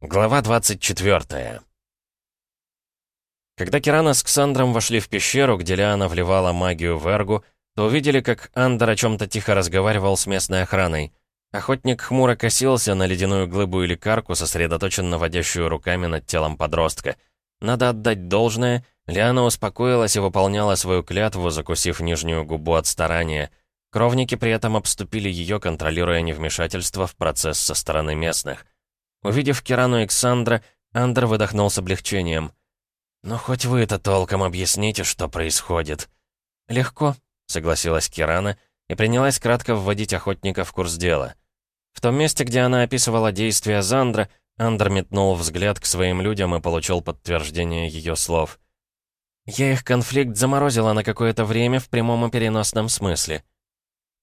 Глава 24 Когда Кирана с Ксандром вошли в пещеру, где Лиана вливала магию в Эргу, то увидели, как Андер о чем-то тихо разговаривал с местной охраной. Охотник хмуро косился на ледяную глыбу или карку, сосредоточенно водящую руками над телом подростка. Надо отдать должное, Лиана успокоилась и выполняла свою клятву, закусив нижнюю губу от старания. Кровники при этом обступили ее, контролируя невмешательство в процесс со стороны местных — Увидев Кирану Александра, Андер выдохнул с облегчением. «Ну, хоть вы это толком объясните, что происходит». «Легко», — согласилась Кирана и принялась кратко вводить охотника в курс дела. В том месте, где она описывала действия Зандра, Андер метнул взгляд к своим людям и получил подтверждение ее слов. «Я их конфликт заморозила на какое-то время в прямом и переносном смысле».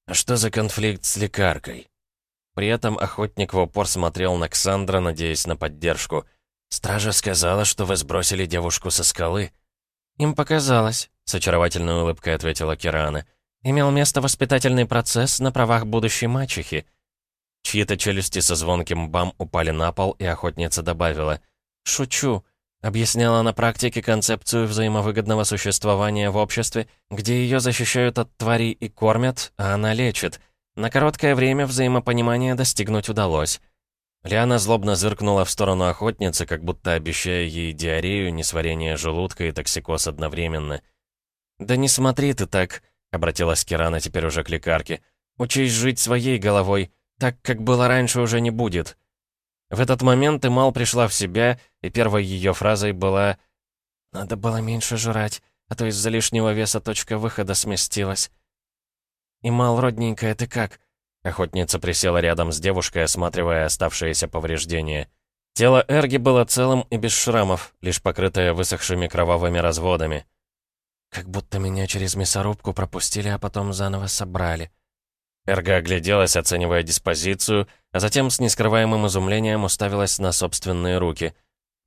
«А что за конфликт с лекаркой?» При этом охотник в упор смотрел на Ксандра, надеясь на поддержку. «Стража сказала, что вы сбросили девушку со скалы». «Им показалось», — с очаровательной улыбкой ответила Кирана. «Имел место воспитательный процесс на правах будущей мачехи». Чьи-то челюсти со звонким бам упали на пол, и охотница добавила. «Шучу». Объясняла на практике концепцию взаимовыгодного существования в обществе, где ее защищают от тварей и кормят, а она лечит — на короткое время взаимопонимания достигнуть удалось. Лиана злобно зыркнула в сторону охотницы, как будто обещая ей диарею, несварение желудка и токсикоз одновременно. «Да не смотри ты так», — обратилась Кирана теперь уже к лекарке. «Учись жить своей головой. Так, как было раньше, уже не будет». В этот момент Имал пришла в себя, и первой ее фразой была «Надо было меньше жрать, а то из-за лишнего веса точка выхода сместилась». «Имал, родненькая, ты как?» Охотница присела рядом с девушкой, осматривая оставшиеся повреждения. Тело Эрги было целым и без шрамов, лишь покрытое высохшими кровавыми разводами. «Как будто меня через мясорубку пропустили, а потом заново собрали». Эрга огляделась, оценивая диспозицию, а затем с нескрываемым изумлением уставилась на собственные руки.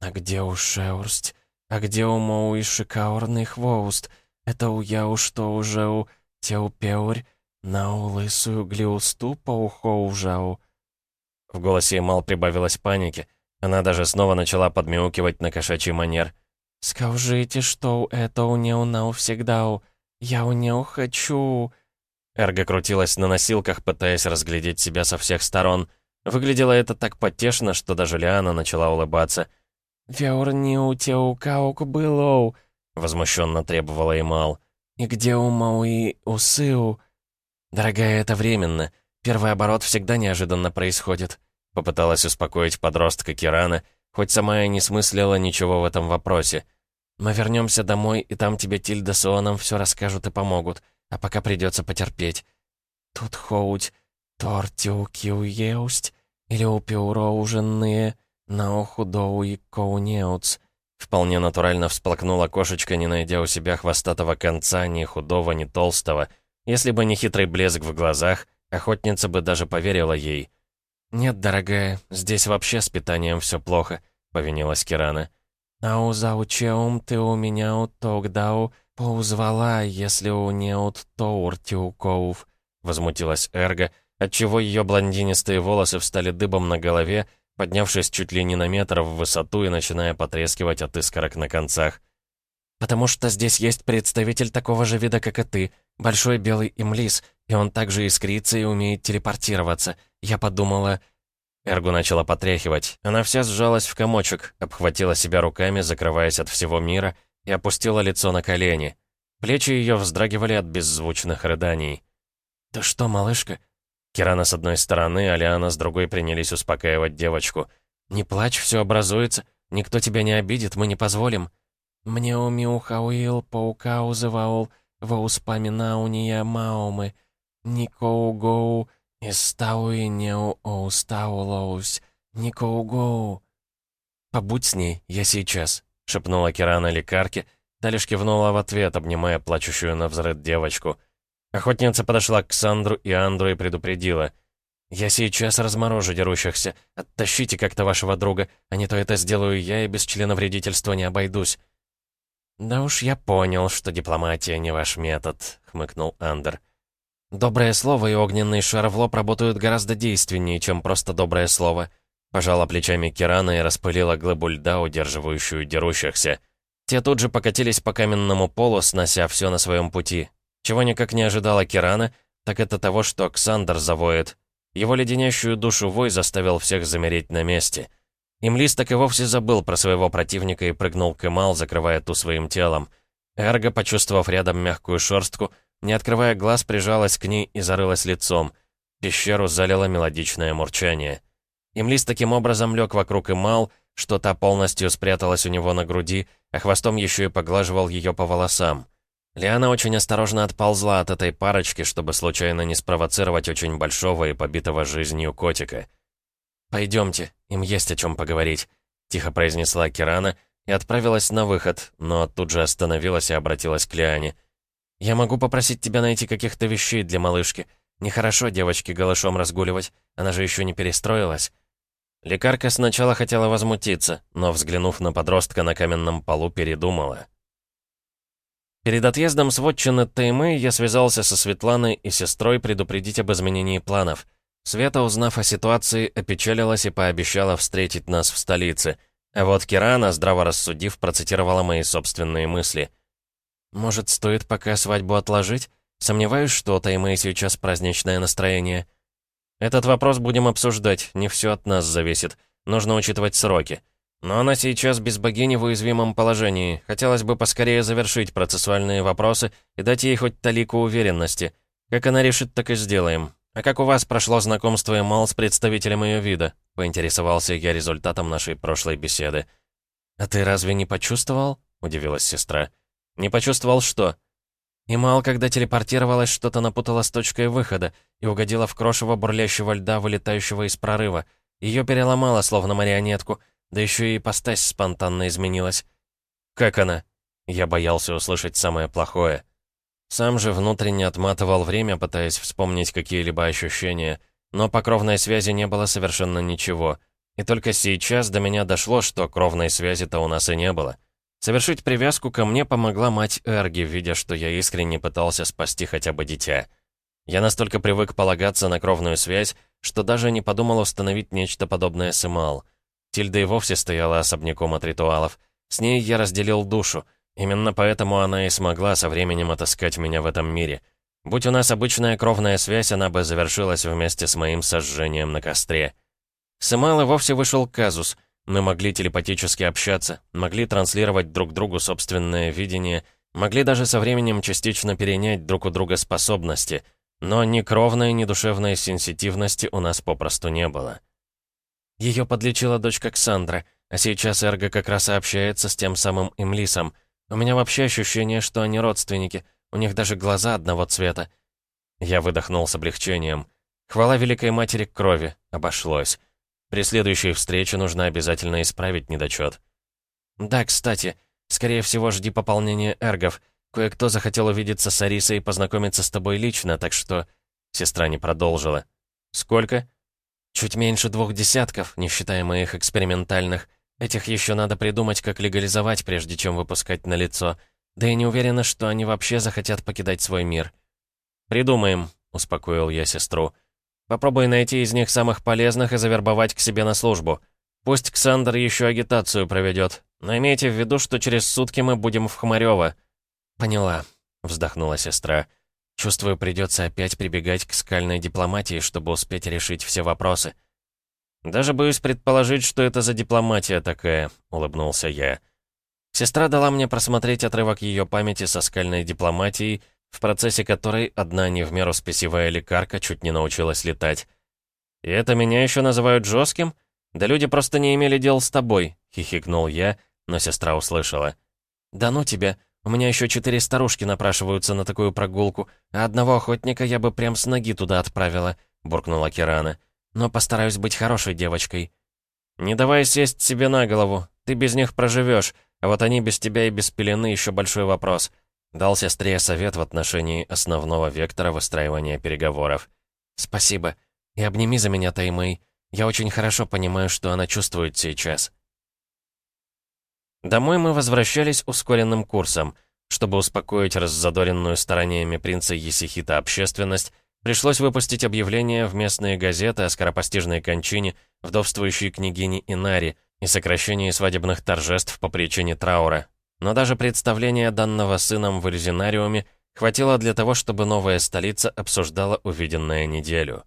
«А где у Шеурсть? А где у Моу Шикаурный хвост? Это у Яу что уже у Теупеурь?» «На лысую глиусту паухоужау». В голосе Мал прибавилось паники. Она даже снова начала подмяукивать на кошачий манер. «Скажите, что это у неу нау всегда Я у неу хочу...» Эрга крутилась на носилках, пытаясь разглядеть себя со всех сторон. Выглядело это так потешно, что даже Лиана начала улыбаться. «Веурниу теукаук былоу», — возмущенно требовала Имал. «И где у Мауи Усыу?» «Дорогая, это временно. Первый оборот всегда неожиданно происходит», — попыталась успокоить подростка Кирана, хоть сама и не смыслила ничего в этом вопросе. «Мы вернемся домой, и там тебе Тильда с Ионом все расскажут и помогут, а пока придется потерпеть. Тут хоуть, тортиуки уеусть, или упиуро ужинные, на охудоу и коунеуц». Вполне натурально всплакнула кошечка, не найдя у себя хвостатого конца, ни худого, ни толстого — если бы не хитрый блеск в глазах, охотница бы даже поверила ей. «Нет, дорогая, здесь вообще с питанием все плохо», — повинилась Кирана. «Ау заучеум ты у меня у тогдау поузвала, если у неут тоур тиукоув», — возмутилась Эрга, отчего ее блондинистые волосы встали дыбом на голове, поднявшись чуть ли не на метр в высоту и начиная потрескивать от искорок на концах. «Потому что здесь есть представитель такого же вида, как и ты», Большой белый имлис, и он также искрится и умеет телепортироваться. Я подумала...» Эргу начала потряхивать. Она вся сжалась в комочек, обхватила себя руками, закрываясь от всего мира, и опустила лицо на колени. Плечи ее вздрагивали от беззвучных рыданий. «Ты что, малышка?» Кирана с одной стороны, а Лиана с другой принялись успокаивать девочку. «Не плачь, все образуется. Никто тебя не обидит, мы не позволим». «Мне у Миухауил узывал воспоминания Маумы, Никоугоу, Истауи неу оустаулоус, Никоугоу». «Побудь с ней, я сейчас», — шепнула Кирана лекарке, та лишь кивнула в ответ, обнимая плачущую на взрыв девочку. Охотница подошла к Сандру и Андру и предупредила. «Я сейчас разморожу дерущихся. Оттащите как-то вашего друга, а не то это сделаю я и без члена вредительства не обойдусь». «Да уж я понял, что дипломатия не ваш метод», — хмыкнул Андер. «Доброе слово и огненный шар в лоб работают гораздо действеннее, чем просто доброе слово. Пожала плечами Кирана и распылила глыбу льда, удерживающую дерущихся. Те тут же покатились по каменному полу, снося все на своем пути. Чего никак не ожидала Кирана, так это того, что Ксандр завоет. Его леденящую душу вой заставил всех замереть на месте. Имлис так и вовсе забыл про своего противника и прыгнул к Эмал, закрывая ту своим телом. Эрго, почувствовав рядом мягкую шерстку, не открывая глаз, прижалась к ней и зарылась лицом. Пещеру залило мелодичное мурчание. Имлис таким образом лег вокруг Эмал, что та полностью спряталась у него на груди, а хвостом еще и поглаживал ее по волосам. Лиана очень осторожно отползла от этой парочки, чтобы случайно не спровоцировать очень большого и побитого жизнью котика. «Пойдемте, им есть о чем поговорить», — тихо произнесла Кирана и отправилась на выход, но тут же остановилась и обратилась к Лиане. «Я могу попросить тебя найти каких-то вещей для малышки. Нехорошо девочке голышом разгуливать, она же еще не перестроилась». Лекарка сначала хотела возмутиться, но, взглянув на подростка на каменном полу, передумала. Перед отъездом с вотчины Таймы я связался со Светланой и сестрой предупредить об изменении планов — Света, узнав о ситуации, опечалилась и пообещала встретить нас в столице. А вот Кирана, здраво рассудив, процитировала мои собственные мысли. «Может, стоит пока свадьбу отложить? Сомневаюсь, что у Таймы сейчас праздничное настроение». «Этот вопрос будем обсуждать, не все от нас зависит. Нужно учитывать сроки. Но она сейчас без богини в уязвимом положении. Хотелось бы поскорее завершить процессуальные вопросы и дать ей хоть талику уверенности. Как она решит, так и сделаем. «А как у вас прошло знакомство Эмал с представителем ее вида?» — поинтересовался я результатом нашей прошлой беседы. «А ты разве не почувствовал?» — удивилась сестра. «Не почувствовал что?» Эмал, когда телепортировалась, что-то напутала с точкой выхода и угодила в крошево бурлящего льда, вылетающего из прорыва. Ее переломало, словно марионетку, да еще и ипостась спонтанно изменилась. «Как она?» Я боялся услышать самое плохое. Сам же внутренне отматывал время, пытаясь вспомнить какие-либо ощущения, но по кровной связи не было совершенно ничего. И только сейчас до меня дошло, что кровной связи-то у нас и не было. Совершить привязку ко мне помогла мать Эрги, видя, что я искренне пытался спасти хотя бы дитя. Я настолько привык полагаться на кровную связь, что даже не подумал установить нечто подобное с Эмал. Тильда и вовсе стояла особняком от ритуалов. С ней я разделил душу — Именно поэтому она и смогла со временем отыскать меня в этом мире. Будь у нас обычная кровная связь, она бы завершилась вместе с моим сожжением на костре. С Эмал вовсе вышел казус. Мы могли телепатически общаться, могли транслировать друг другу собственное видение, могли даже со временем частично перенять друг у друга способности, но ни кровной, ни душевной сенситивности у нас попросту не было. Ее подлечила дочка Ксандра, а сейчас Эрго как раз общается с тем самым Имлисом — у меня вообще ощущение, что они родственники. У них даже глаза одного цвета. Я выдохнул с облегчением. Хвала Великой Матери крови. Обошлось. При следующей встрече нужно обязательно исправить недочет. Да, кстати, скорее всего, жди пополнения эргов. Кое-кто захотел увидеться с Арисой и познакомиться с тобой лично, так что... Сестра не продолжила. Сколько? Чуть меньше двух десятков, не считая моих экспериментальных. Этих еще надо придумать, как легализовать, прежде чем выпускать на лицо. Да и не уверена, что они вообще захотят покидать свой мир. «Придумаем», — успокоил я сестру. «Попробуй найти из них самых полезных и завербовать к себе на службу. Пусть Ксандр еще агитацию проведет. Но имейте в виду, что через сутки мы будем в Хмарёво». «Поняла», — вздохнула сестра. «Чувствую, придется опять прибегать к скальной дипломатии, чтобы успеть решить все вопросы». «Даже боюсь предположить, что это за дипломатия такая», — улыбнулся я. Сестра дала мне просмотреть отрывок ее памяти со скальной дипломатией, в процессе которой одна не в меру спесивая лекарка чуть не научилась летать. «И это меня еще называют жестким? Да люди просто не имели дел с тобой», — хихикнул я, но сестра услышала. «Да ну тебя, у меня еще четыре старушки напрашиваются на такую прогулку, а одного охотника я бы прям с ноги туда отправила», — буркнула Кирана но постараюсь быть хорошей девочкой». «Не давай сесть себе на голову, ты без них проживешь, а вот они без тебя и без пелены еще большой вопрос», дал сестре совет в отношении основного вектора выстраивания переговоров. «Спасибо. И обними за меня, Таймэй. Я очень хорошо понимаю, что она чувствует сейчас». Домой мы возвращались ускоренным курсом. Чтобы успокоить раззадоренную стараниями принца Есихита общественность, Пришлось выпустить объявление в местные газеты о скоропостижной кончине вдовствующей княгини Инари и сокращении свадебных торжеств по причине траура. Но даже представление данного сыном в Эльзинариуме хватило для того, чтобы новая столица обсуждала увиденное неделю.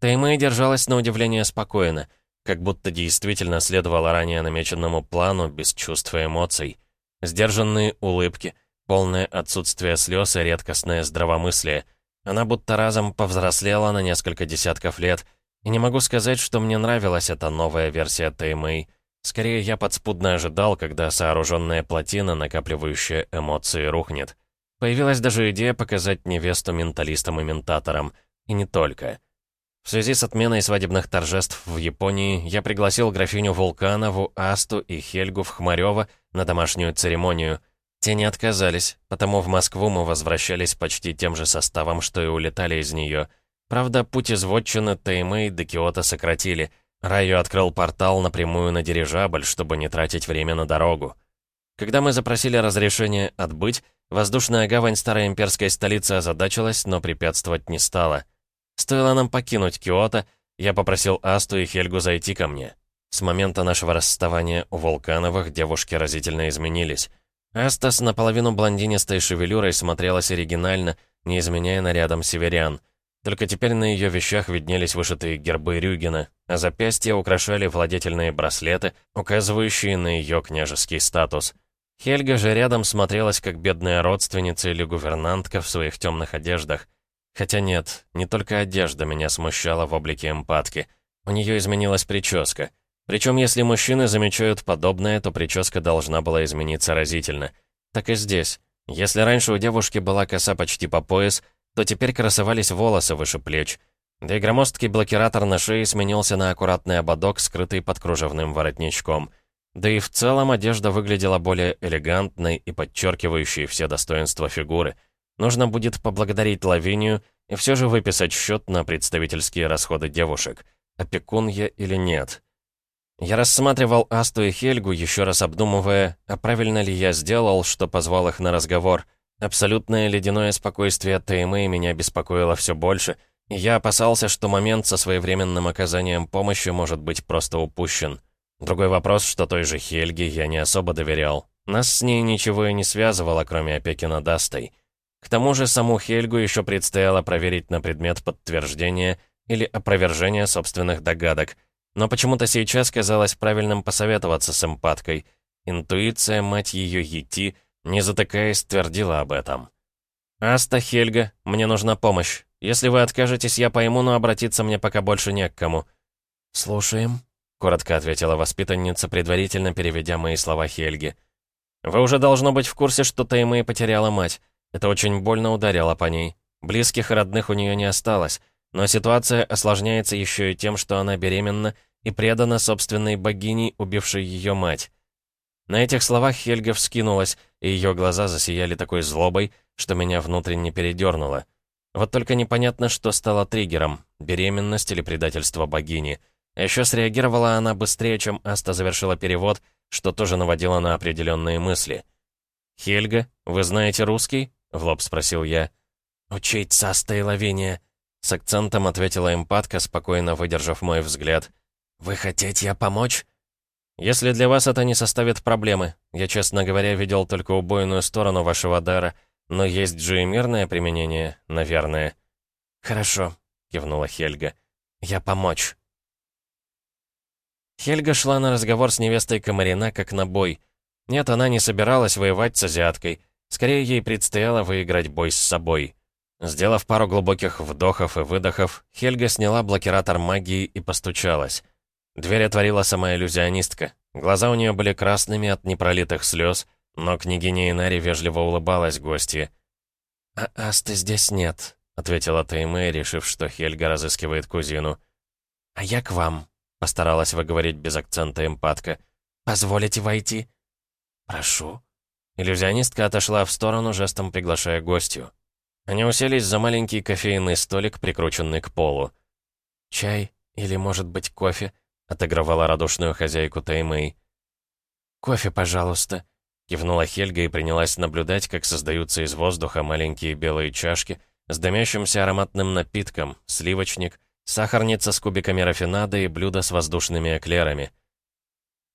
Таймэй держалась на удивление спокойно, как будто действительно следовала ранее намеченному плану без чувств и эмоций. Сдержанные улыбки, полное отсутствие слез и редкостное здравомыслие. Она будто разом повзрослела на несколько десятков лет, и не могу сказать, что мне нравилась эта новая версия Таймэй. Скорее, я подспудно ожидал, когда сооруженная плотина, накапливающая эмоции, рухнет. Появилась даже идея показать невесту менталистам и ментаторам. И не только. В связи с отменой свадебных торжеств в Японии я пригласил графиню Вулканову, Асту и Хельгу в Хмарёво на домашнюю церемонию. Те не отказались, потому в Москву мы возвращались почти тем же составом, что и улетали из нее — Правда, путь из Вотчины Таймэй до Киота сократили. Райо открыл портал напрямую на дирижабль, чтобы не тратить время на дорогу. Когда мы запросили разрешение отбыть, воздушная гавань старой имперской столицы озадачилась, но препятствовать не стала. Стоило нам покинуть Киото, я попросил Асту и Хельгу зайти ко мне. С момента нашего расставания у Вулкановых девушки разительно изменились. Аста с наполовину блондинистой шевелюрой смотрелась оригинально, не изменяя нарядом северян — только теперь на ее вещах виднелись вышитые гербы Рюгена, а запястья украшали владетельные браслеты, указывающие на ее княжеский статус. Хельга же рядом смотрелась как бедная родственница или гувернантка в своих темных одеждах. Хотя нет, не только одежда меня смущала в облике эмпатки. У нее изменилась прическа. Причем, если мужчины замечают подобное, то прическа должна была измениться разительно. Так и здесь. Если раньше у девушки была коса почти по пояс, то теперь красовались волосы выше плеч. Да и громоздкий блокиратор на шее сменился на аккуратный ободок, скрытый под кружевным воротничком. Да и в целом одежда выглядела более элегантной и подчеркивающей все достоинства фигуры. Нужно будет поблагодарить Лавинию и все же выписать счет на представительские расходы девушек. Опекун я или нет? Я рассматривал Асту и Хельгу, еще раз обдумывая, а правильно ли я сделал, что позвал их на разговор. Абсолютное ледяное спокойствие ТМА меня беспокоило все больше, и я опасался, что момент со своевременным оказанием помощи может быть просто упущен. Другой вопрос, что той же Хельге я не особо доверял. Нас с ней ничего и не связывало, кроме опеки над Астой. К тому же саму Хельгу еще предстояло проверить на предмет подтверждения или опровержения собственных догадок. Но почему-то сейчас казалось правильным посоветоваться с эмпаткой. Интуиция, мать ее, Ети, не затыкаясь, твердила об этом. «Аста, Хельга, мне нужна помощь. Если вы откажетесь, я пойму, но обратиться мне пока больше не к кому». «Слушаем», — коротко ответила воспитанница, предварительно переведя мои слова Хельги. «Вы уже должно быть в курсе, что Таймэй потеряла мать. Это очень больно ударило по ней. Близких и родных у нее не осталось, но ситуация осложняется еще и тем, что она беременна и предана собственной богиней, убившей ее мать. На этих словах Хельга вскинулась, и ее глаза засияли такой злобой, что меня внутренне передернуло. Вот только непонятно, что стало триггером — беременность или предательство богини. А еще среагировала она быстрее, чем Аста завершила перевод, что тоже наводило на определенные мысли. «Хельга, вы знаете русский?» — в лоб спросил я. «Учить с Астой Лавиния», — с акцентом ответила эмпатка, спокойно выдержав мой взгляд. «Вы хотите я помочь?» «Если для вас это не составит проблемы. Я, честно говоря, видел только убойную сторону вашего дара, но есть же и мирное применение, наверное». «Хорошо», — кивнула Хельга. «Я помочь». Хельга шла на разговор с невестой Комарина как на бой. Нет, она не собиралась воевать с азиаткой. Скорее, ей предстояло выиграть бой с собой. Сделав пару глубоких вдохов и выдохов, Хельга сняла блокиратор магии и постучалась. Дверь отворила сама иллюзионистка. Глаза у нее были красными от непролитых слез, но княгиня Инари вежливо улыбалась гостье. «А Асты здесь нет», — ответила Теймэ, решив, что Хельга разыскивает кузину. «А я к вам», — постаралась выговорить без акцента эмпатка. «Позволите войти?» «Прошу». Иллюзионистка отошла в сторону, жестом приглашая гостью. Они уселись за маленький кофейный столик, прикрученный к полу. «Чай или, может быть, кофе?» — отыгрывала радушную хозяйку Таймэй. «Кофе, пожалуйста», — кивнула Хельга и принялась наблюдать, как создаются из воздуха маленькие белые чашки, с дымящимся ароматным напитком, сливочник, сахарница с кубиками рафинада и блюдо с воздушными эклерами.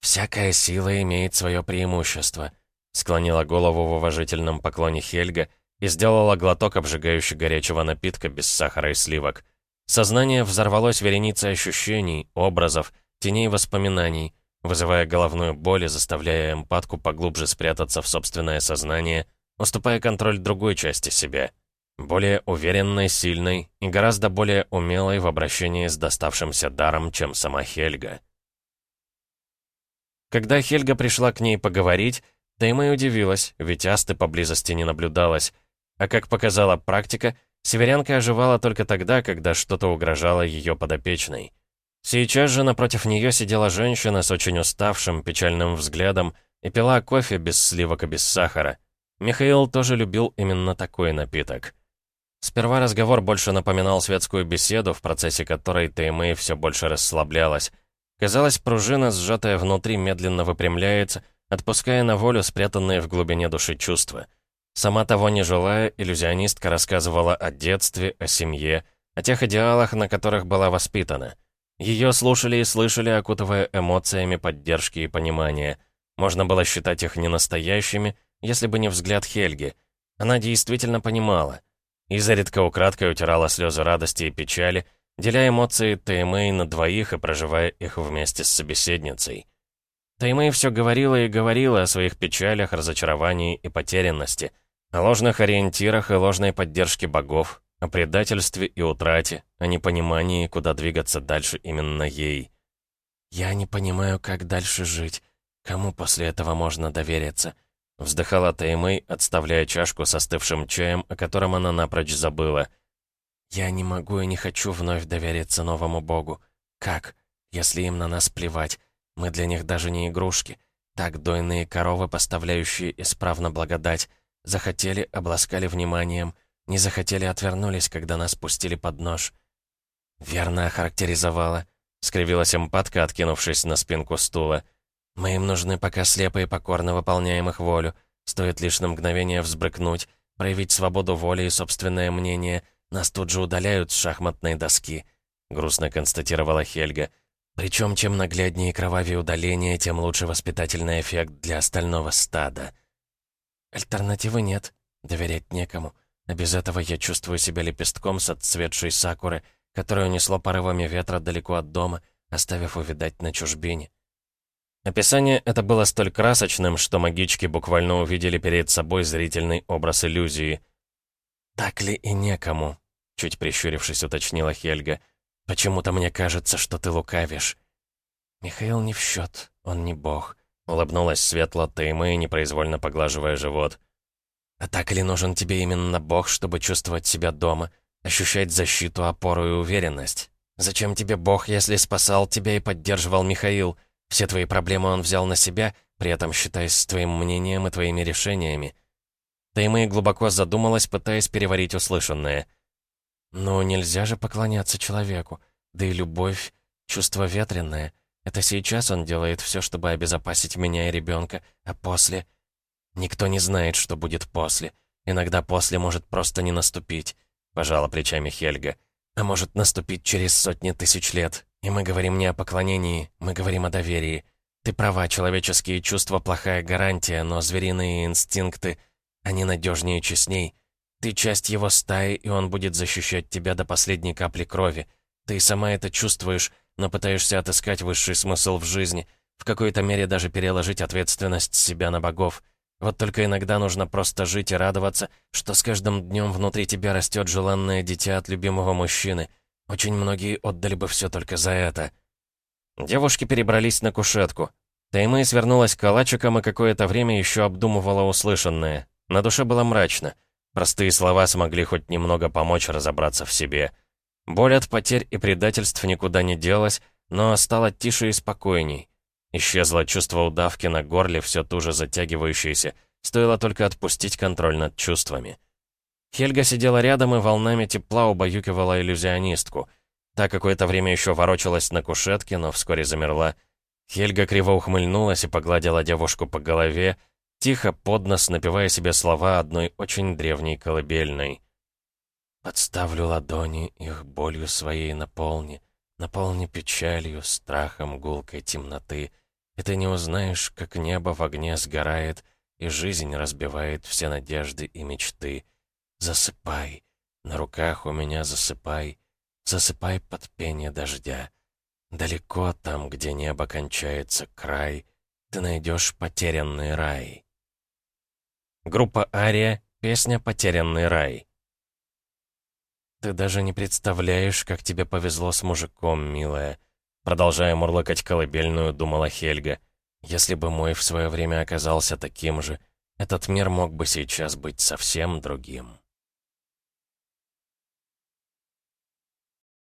«Всякая сила имеет свое преимущество», — склонила голову в уважительном поклоне Хельга и сделала глоток обжигающего горячего напитка без сахара и сливок. Сознание взорвалось вереницей ощущений, образов, теней воспоминаний, вызывая головную боль и заставляя эмпатку поглубже спрятаться в собственное сознание, уступая контроль другой части себя, более уверенной, сильной и гораздо более умелой в обращении с доставшимся даром, чем сама Хельга. Когда Хельга пришла к ней поговорить, Теймэй удивилась, ведь Асты поблизости не наблюдалось, а как показала практика, северянка оживала только тогда, когда что-то угрожало ее подопечной. Сейчас же напротив нее сидела женщина с очень уставшим, печальным взглядом и пила кофе без сливок и без сахара. Михаил тоже любил именно такой напиток. Сперва разговор больше напоминал светскую беседу, в процессе которой Теймэй все больше расслаблялась. Казалось, пружина, сжатая внутри, медленно выпрямляется, отпуская на волю спрятанные в глубине души чувства. Сама того не желая, иллюзионистка рассказывала о детстве, о семье, о тех идеалах, на которых была воспитана — ее слушали и слышали, окутывая эмоциями поддержки и понимания. Можно было считать их ненастоящими, если бы не взгляд Хельги. Она действительно понимала. Изредка украдкой утирала слезы радости и печали, деля эмоции Таймэй на двоих и проживая их вместе с собеседницей. Таймэй все говорила и говорила о своих печалях, разочаровании и потерянности, о ложных ориентирах и ложной поддержке богов, о предательстве и утрате, о непонимании, куда двигаться дальше именно ей. «Я не понимаю, как дальше жить. Кому после этого можно довериться?» Вздыхала Таймэй, отставляя чашку с остывшим чаем, о котором она напрочь забыла. «Я не могу и не хочу вновь довериться новому богу. Как, если им на нас плевать? Мы для них даже не игрушки. Так дойные коровы, поставляющие исправно благодать, захотели, обласкали вниманием — не захотели, отвернулись, когда нас пустили под нож. Верно охарактеризовала. Скривилась эмпатка, откинувшись на спинку стула. Мы им нужны, пока слепо и покорно выполняем их волю. Стоит лишь на мгновение взбрыкнуть, проявить свободу воли и собственное мнение. Нас тут же удаляют с шахматной доски. Грустно констатировала Хельга. Причем, чем нагляднее и кровавее удаление, тем лучше воспитательный эффект для остального стада. Альтернативы нет. Доверять некому. А без этого я чувствую себя лепестком с отцветшей сакуры, которую несло порывами ветра далеко от дома, оставив увидать на чужбине. Описание это было столь красочным, что магички буквально увидели перед собой зрительный образ иллюзии. «Так ли и некому?» — чуть прищурившись, уточнила Хельга. «Почему-то мне кажется, что ты лукавишь». «Михаил не в счет, он не бог», — улыбнулась светло Теймэ, непроизвольно поглаживая живот. А так ли нужен тебе именно Бог, чтобы чувствовать себя дома, ощущать защиту, опору и уверенность? Зачем тебе Бог, если спасал тебя и поддерживал Михаил? Все твои проблемы он взял на себя, при этом считаясь с твоим мнением и твоими решениями. Таймэй глубоко задумалась, пытаясь переварить услышанное. «Ну, нельзя же поклоняться человеку. Да и любовь — чувство ветреное. Это сейчас он делает все, чтобы обезопасить меня и ребенка, а после...» Никто не знает, что будет после. Иногда после может просто не наступить, пожала плечами Хельга. А может наступить через сотни тысяч лет. И мы говорим не о поклонении, мы говорим о доверии. Ты права, человеческие чувства — плохая гарантия, но звериные инстинкты, они надежнее и честней. Ты часть его стаи, и он будет защищать тебя до последней капли крови. Ты сама это чувствуешь, но пытаешься отыскать высший смысл в жизни, в какой-то мере даже переложить ответственность себя на богов. Вот только иногда нужно просто жить и радоваться, что с каждым днем внутри тебя растет желанное дитя от любимого мужчины. Очень многие отдали бы все только за это. Девушки перебрались на кушетку. Таймэй свернулась калачиком и какое-то время еще обдумывала услышанное. На душе было мрачно. Простые слова смогли хоть немного помочь разобраться в себе. Боль от потерь и предательств никуда не делась, но стало тише и спокойней. Исчезло чувство удавки на горле, все туже затягивающееся. Стоило только отпустить контроль над чувствами. Хельга сидела рядом и волнами тепла убаюкивала иллюзионистку. Та какое-то время еще ворочалась на кушетке, но вскоре замерла. Хельга криво ухмыльнулась и погладила девушку по голове, тихо под нос напевая себе слова одной очень древней колыбельной. Подставлю ладони, их болью своей наполни, Наполни печалью, страхом гулкой темноты, И ты не узнаешь, как небо в огне сгорает, И жизнь разбивает все надежды и мечты. Засыпай, на руках у меня засыпай, Засыпай под пение дождя. Далеко там, где небо кончается край, Ты найдешь потерянный рай. Группа Ария, песня «Потерянный рай». «Ты даже не представляешь, как тебе повезло с мужиком, милая», продолжая мурлыкать колыбельную, думала Хельга. «Если бы мой в свое время оказался таким же, этот мир мог бы сейчас быть совсем другим».